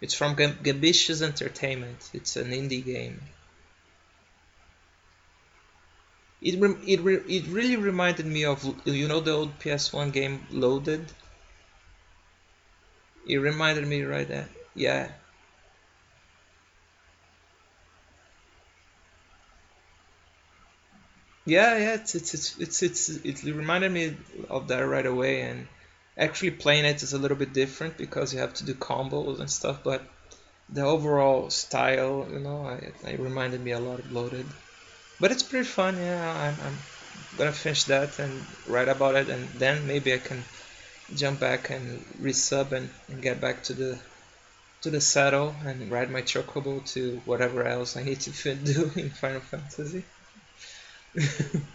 It's from Gambitious Entertainment. It's an indie game. It it it really reminded me of you know the old PS1 game Loaded. It reminded me right there. Yeah. Yeah, yeah, it's it's it's it's, it's it reminded me of that right away, and actually playing it is a little bit different because you have to do combos and stuff, but the overall style, you know, I, it reminded me a lot of Loaded, But it's pretty fun, yeah. I'm, I'm gonna finish that and write about it, and then maybe I can jump back and resub and, and get back to the to the saddle and ride my chocobo to whatever else I need to do in Final Fantasy.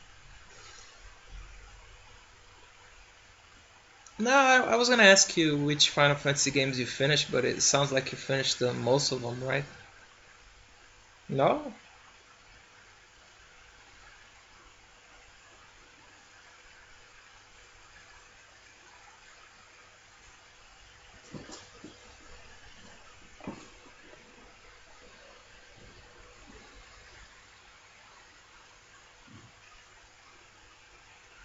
no, I, I was gonna ask you which Final Fantasy games you finished, but it sounds like you finished the, most of them, right? No?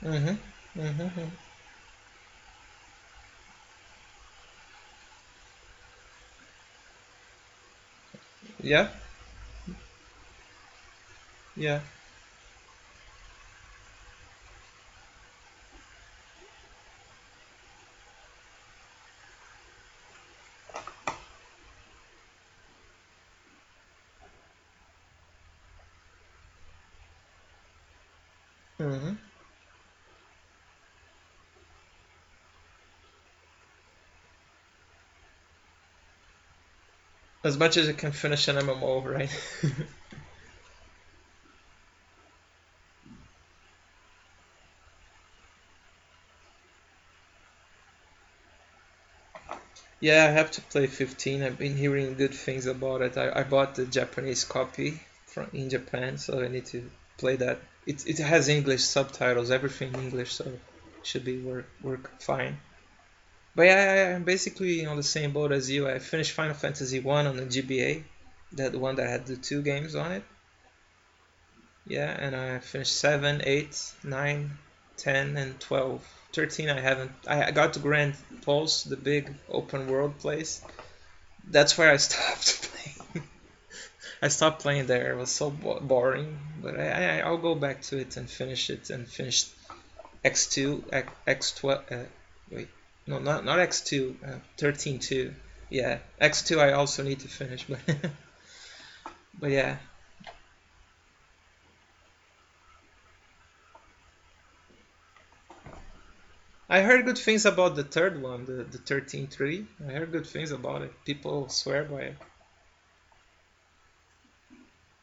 Mm-hmm. Mm-hmm. Yeah. Yeah. Mm-hmm. As much as it can finish an MMO, right? Yeah, I have to play 15. I've been hearing good things about it. I, I bought the Japanese copy from in Japan, so I need to play that. It, it has English subtitles, everything in English, so it should be work work fine. But yeah, I, I'm basically on the same boat as you. I finished Final Fantasy One on the GBA, that one that had the two games on it. Yeah, and I finished 7, 8, 9, 10, and 12. 13 I haven't. I got to Gran Pulse, the big open world place. That's where I stopped playing. I stopped playing there. It was so boring. But I, I, I'll go back to it and finish it and finish X2, X12. Uh, wait, no, not not X2. Uh, 13 2. Yeah, X2 I also need to finish, but but yeah. I heard good things about the third one, the the 13.3. I heard good things about it. People swear by it.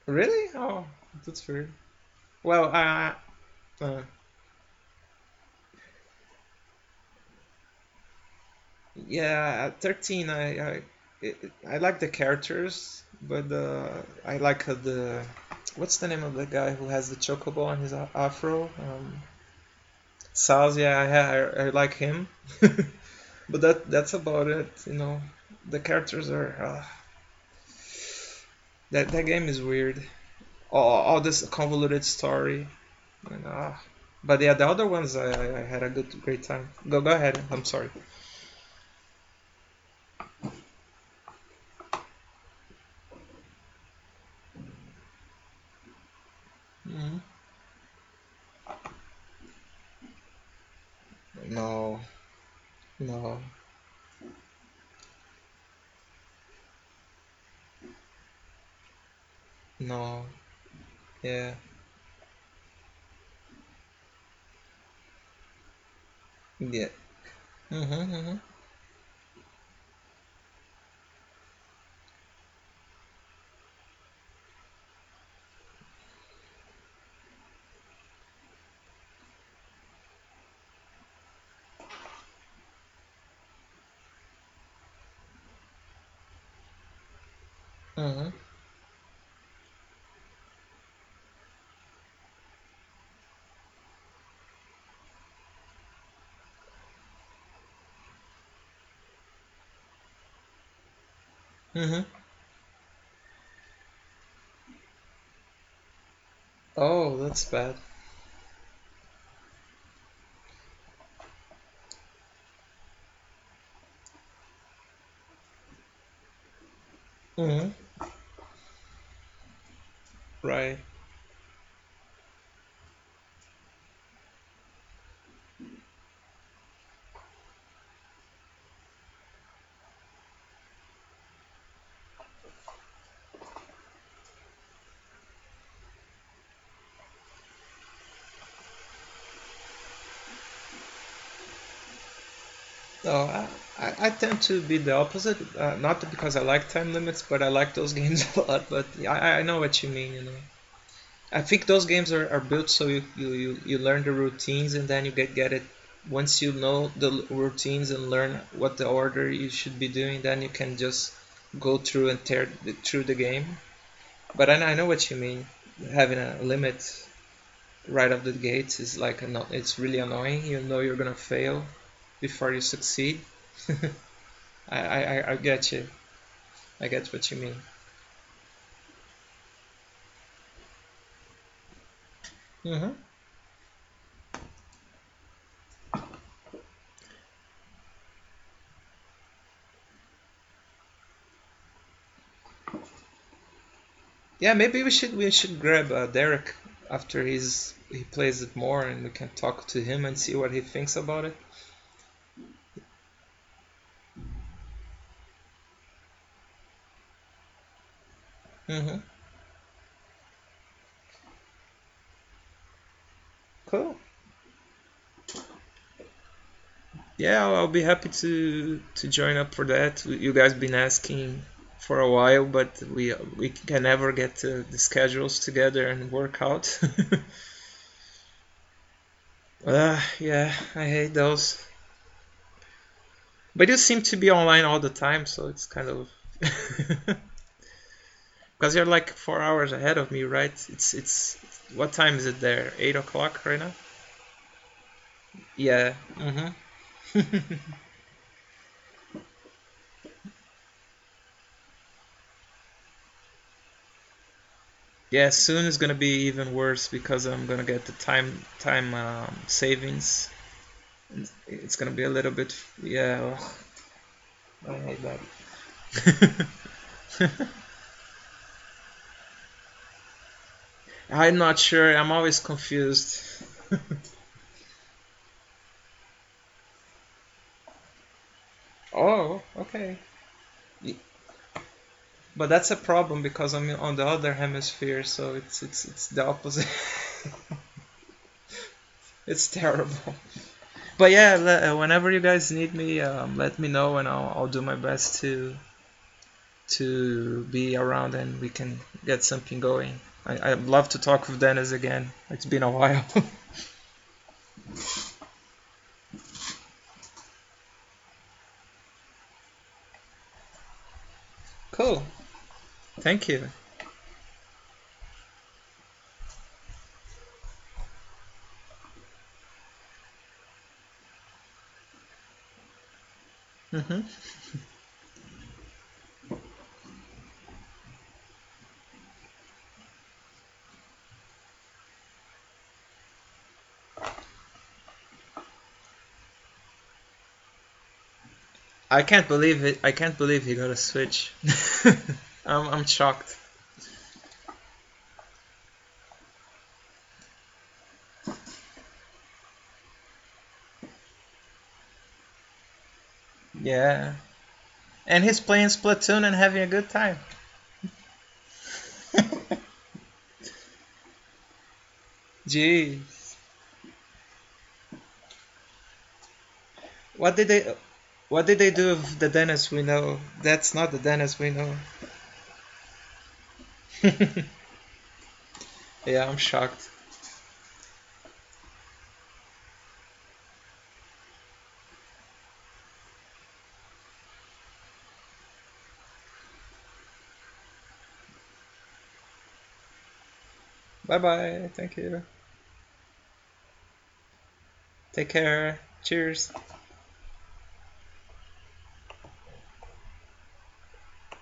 Really? Oh, that's weird. Well, uh, uh, yeah, at 13, I I, it, I like the characters, but uh, I like uh, the what's the name of the guy who has the chocobo on his afro? Um, Sazh, yeah, I, I, I like him, but that that's about it. You know, the characters are uh, that that game is weird. All, all this convoluted story, and uh, but yeah, the other ones I, I had a good great time. Go go ahead. I'm sorry. hmm No, no, no. Yeah. Yeah. Mhm. Mhm. Mhm. Mhm. Oh, that's bad. Mhm right. Oh I, tend to be the opposite. Uh, not because I like time limits, but I like those games a lot. But I, I know what you mean. You know, I think those games are, are built so you, you, you, you learn the routines and then you get get it. Once you know the routines and learn what the order you should be doing, then you can just go through and tear the, through the game. But I, I know what you mean. Having a limit right off the gates is like it's really annoying. You know you're gonna fail before you succeed. I, I, I get you. I get what you mean. Mm-hmm. Yeah, maybe we should we should grab uh, Derek after he's he plays it more, and we can talk to him and see what he thinks about it. Mm-hmm. Cool. Yeah, I'll, I'll be happy to to join up for that. You guys been asking for a while, but we we can never get the schedules together and work out. uh, yeah, I hate those. But you seem to be online all the time, so it's kind of because you're like four hours ahead of me, right? It's it's what time is it there? Eight o'clock right now. Yeah. Mm-hmm. Yeah, soon is gonna be even worse because I'm gonna get the time time um, savings. It's gonna be a little bit yeah. I hate that. I'm not sure. I'm always confused. oh, okay. But that's a problem because I'm on the other hemisphere, so it's it's it's the opposite. it's terrible. But yeah, uh, whenever you guys need me, um, let me know, and I'll I'll do my best to to be around, and we can get something going. I, I'd love to talk with Dennis again. It's been a while. cool. Thank you. Mm-hmm. I can't believe it. I can't believe he got a Switch. I'm, I'm shocked. Yeah. And he's playing Splatoon and having a good time. Jeez. What did they what did they do with the Dennis we know? That's not the Dennis we know. yeah, I'm shocked. Bye bye. Thank you. Take care. Cheers.